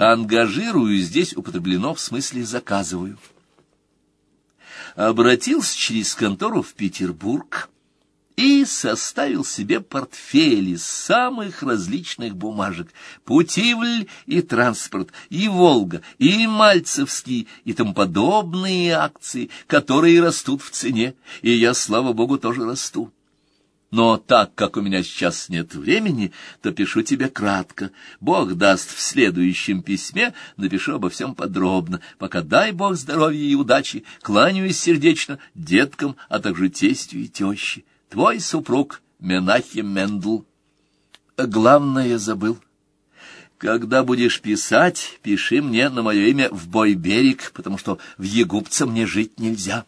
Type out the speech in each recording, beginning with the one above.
Ангажирую здесь употреблено в смысле заказываю. Обратился через контору в Петербург и составил себе портфель из самых различных бумажек. Путивль и транспорт, и Волга, и Мальцевский, и тому подобные акции, которые растут в цене, и я, слава богу, тоже расту. Но так как у меня сейчас нет времени, то пишу тебе кратко. Бог даст в следующем письме, напишу обо всем подробно. Пока дай Бог здоровья и удачи, кланяюсь сердечно деткам, а также тестю и теще. Твой супруг Менахим Мендл. Главное забыл. Когда будешь писать, пиши мне на мое имя в Бойберег, потому что в Егупце мне жить нельзя.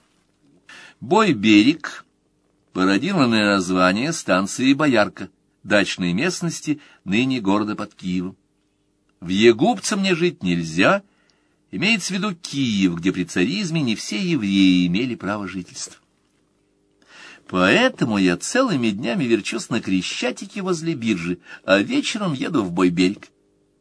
Бойберег пародированное название станции Боярка, дачной местности, ныне города под Киевом. В Егупце мне жить нельзя, имеется в виду Киев, где при царизме не все евреи имели право жительства. Поэтому я целыми днями верчусь на Крещатике возле биржи, а вечером еду в Бойберег.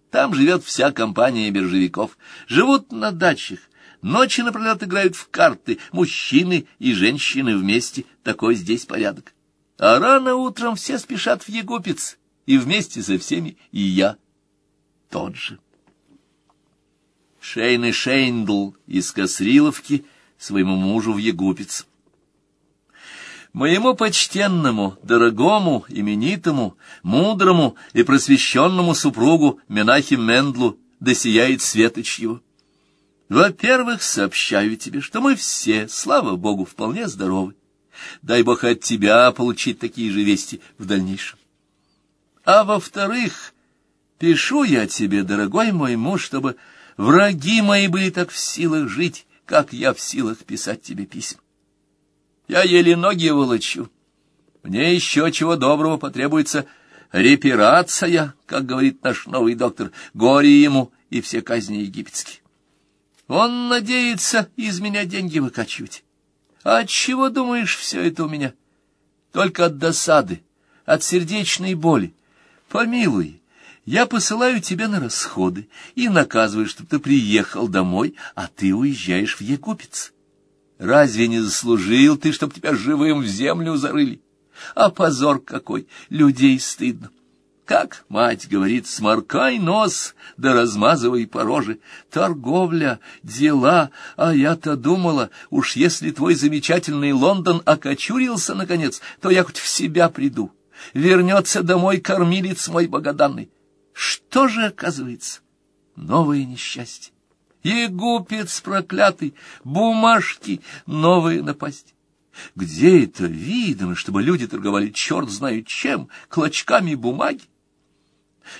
Там живет вся компания биржевиков, живут на дачах, Ночи напролет играют в карты, мужчины и женщины вместе. Такой здесь порядок. А рано утром все спешат в Егупец, и вместе со всеми и я тот же. Шейн и Шейндл из Косриловки своему мужу в Егупец. Моему почтенному, дорогому, именитому, мудрому и просвещенному супругу Менахим Мендлу досияет светоч. Во-первых, сообщаю тебе, что мы все, слава Богу, вполне здоровы. Дай Бог от тебя получить такие же вести в дальнейшем. А во-вторых, пишу я тебе, дорогой мой муж, чтобы враги мои были так в силах жить, как я в силах писать тебе письма. Я еле ноги волочу. Мне еще чего доброго потребуется репарация, как говорит наш новый доктор, горе ему и все казни египетские. Он надеется из меня деньги выкачивать. А от чего думаешь все это у меня? Только от досады, от сердечной боли. Помилуй, я посылаю тебя на расходы и наказываю, чтобы ты приехал домой, а ты уезжаешь в Егупец. Разве не заслужил ты, чтобы тебя живым в землю зарыли? А позор какой! Людей стыдно. Как мать говорит, сморкай нос, да размазывай по роже. Торговля, дела, а я-то думала, уж если твой замечательный Лондон окочурился, наконец, то я хоть в себя приду. Вернется домой кормилец мой богоданный. Что же оказывается? Новое несчастье. Егупец проклятый, бумажки, новые напасть. Где это видно, чтобы люди торговали черт знает чем, клочками бумаги?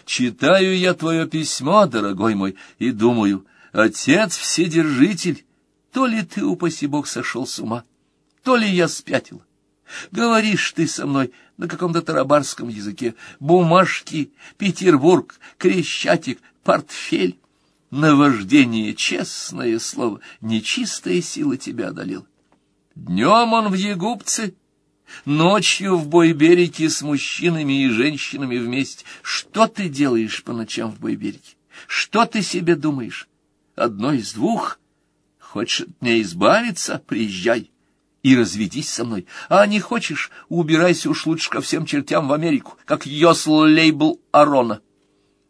Читаю я твое письмо, дорогой мой, и думаю, отец вседержитель, то ли ты, упаси бог, сошел с ума, то ли я спятил. Говоришь ты со мной на каком-то тарабарском языке. Бумажки, Петербург, Крещатик, портфель. Наваждение, честное слово, нечистая сила тебя одолела. Днем он в Егупце, Ночью в Бойберике с мужчинами и женщинами вместе. Что ты делаешь по ночам в Бойберике? Что ты себе думаешь? Одно из двух. Хочешь от меня избавиться? Приезжай и разведись со мной. А не хочешь, убирайся уж лучше ко всем чертям в Америку, как Йосл Лейбл Арона.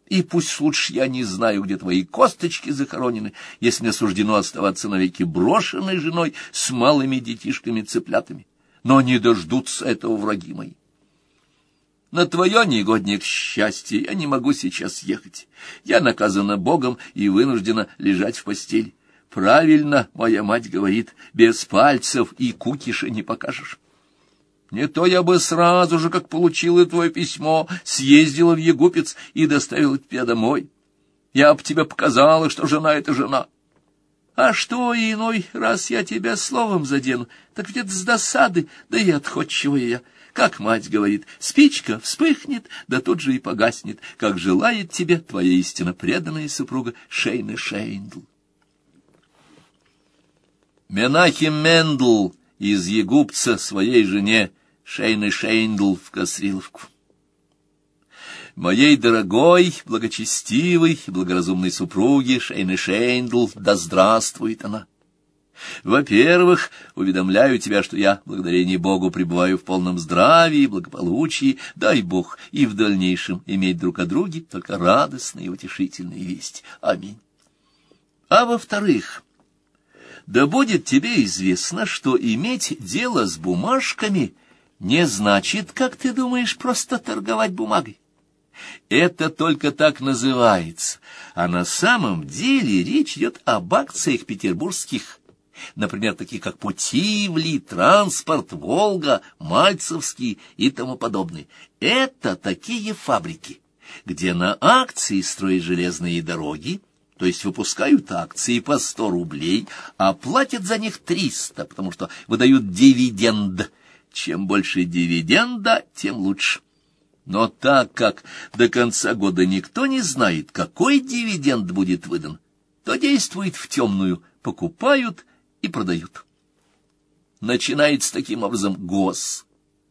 И пусть лучше я не знаю, где твои косточки захоронены, если мне суждено оставаться навеки брошенной женой с малыми детишками-цыплятами но не дождутся этого враги мои. На твое, негодник, счастье я не могу сейчас ехать. Я наказана Богом и вынуждена лежать в постели. Правильно, моя мать говорит, без пальцев и кукиша не покажешь. Не то я бы сразу же, как получила твое письмо, съездила в Егупец и доставила тебя домой. Я бы тебе показала, что жена — это жена. А что иной раз я тебя словом задену, так ведь это с досады, да и отходчивая я. Как мать говорит, спичка вспыхнет, да тут же и погаснет, как желает тебе твоя истинно преданная супруга Шейна Шейндл. Менахем-Мендл из Егупца своей жене Шейне-Шейндл в Касриловку. Моей дорогой, благочестивой и благоразумной супруге Шейне-Шейндл, да здравствует она! Во-первых, уведомляю тебя, что я, благодарение Богу, пребываю в полном здравии и благополучии. Дай Бог и в дальнейшем иметь друг о друге только радостные и утешительные вести. Аминь. А во-вторых, да будет тебе известно, что иметь дело с бумажками не значит, как ты думаешь, просто торговать бумагой. Это только так называется, а на самом деле речь идет об акциях петербургских например, такие как Путивли, Транспорт, Волга, Мальцевский и тому подобные. Это такие фабрики, где на акции строят железные дороги, то есть выпускают акции по сто рублей, а платят за них триста, потому что выдают дивиденд. Чем больше дивиденда, тем лучше. Но так как до конца года никто не знает, какой дивиденд будет выдан, то действует в темную, покупают и продают. Начинается таким образом ГОС,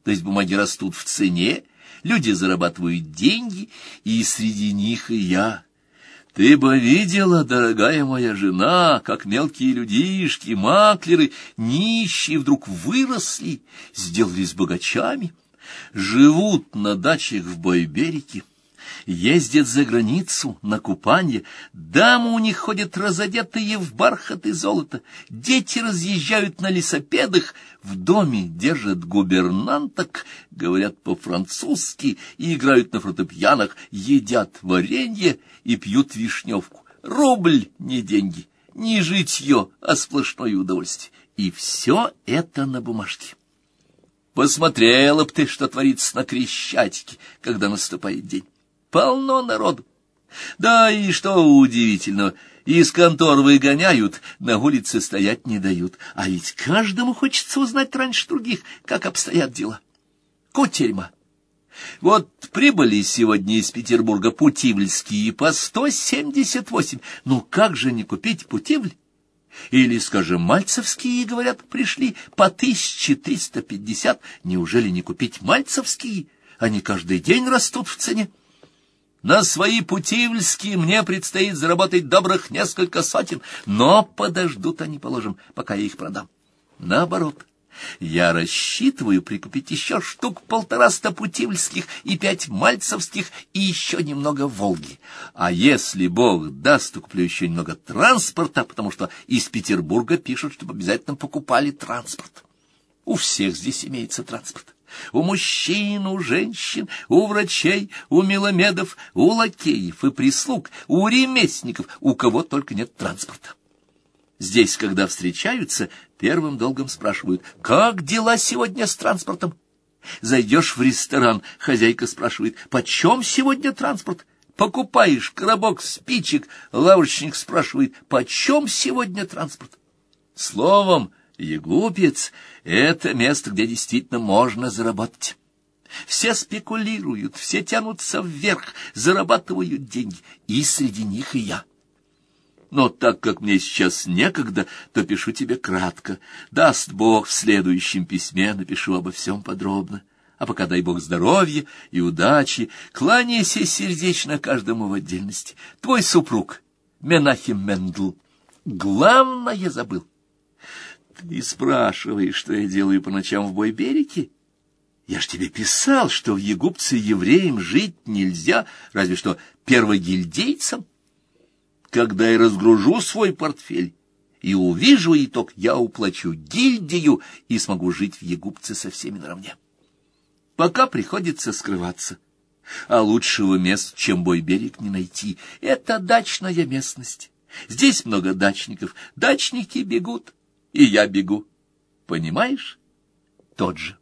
то есть бумаги растут в цене, люди зарабатывают деньги, и среди них и я. Ты бы видела, дорогая моя жена, как мелкие людишки, маклеры, нищие вдруг выросли, сделались богачами, живут на дачах в Бойберике, ездят за границу на купание, дамы у них ходят разодетые в бархат и золото, дети разъезжают на лесопедах, в доме держат губернанток, говорят по-французски и играют на фортепианах, едят варенье и пьют вишневку. Рубль не деньги, не житье, а сплошное удовольствие. И все это на бумажке. Посмотрела б ты, что творится на Крещатике, когда наступает день полно народу. Да и что удивительного, из контор выгоняют, на улице стоять не дают, а ведь каждому хочется узнать раньше других, как обстоят дела. Кутерьма. Вот прибыли сегодня из Петербурга путивльские по сто семьдесят восемь. Ну как же не купить путивль? Или, скажем, мальцевские, говорят, пришли по тысяче триста пятьдесят. Неужели не купить мальцевские? Они каждый день растут в цене. На свои путивльские мне предстоит заработать добрых несколько сотен, но подождут они, положим, пока я их продам. Наоборот, я рассчитываю прикупить еще штук полтораста путивльских и пять мальцевских и еще немного Волги. А если Бог даст, то куплю еще немного транспорта, потому что из Петербурга пишут, чтобы обязательно покупали транспорт. У всех здесь имеется транспорт у мужчин, у женщин, у врачей, у меломедов, у лакеев и прислуг, у ремесленников, у кого только нет транспорта. Здесь, когда встречаются, первым долгом спрашивают, как дела сегодня с транспортом? Зайдешь в ресторан, хозяйка спрашивает, почем сегодня транспорт? Покупаешь коробок спичек, лавочник спрашивает, почем сегодня транспорт? Словом, Егупец — это место, где действительно можно заработать. Все спекулируют, все тянутся вверх, зарабатывают деньги, и среди них и я. Но так как мне сейчас некогда, то пишу тебе кратко. Даст Бог, в следующем письме напишу обо всем подробно. А пока дай Бог здоровья и удачи, кланяйся сердечно каждому в отдельности. Твой супруг, Менахим Мендл, главное забыл. Ты спрашиваешь, что я делаю по ночам в Бойберике? Я ж тебе писал, что в Егупце евреям жить нельзя, разве что первогильдейцам. Когда я разгружу свой портфель и увижу итог, я уплачу гильдию и смогу жить в Егупце со всеми наравне. Пока приходится скрываться. А лучшего места, чем Бойберег, не найти. Это дачная местность. Здесь много дачников. Дачники бегут и я бегу. Понимаешь? Тот же.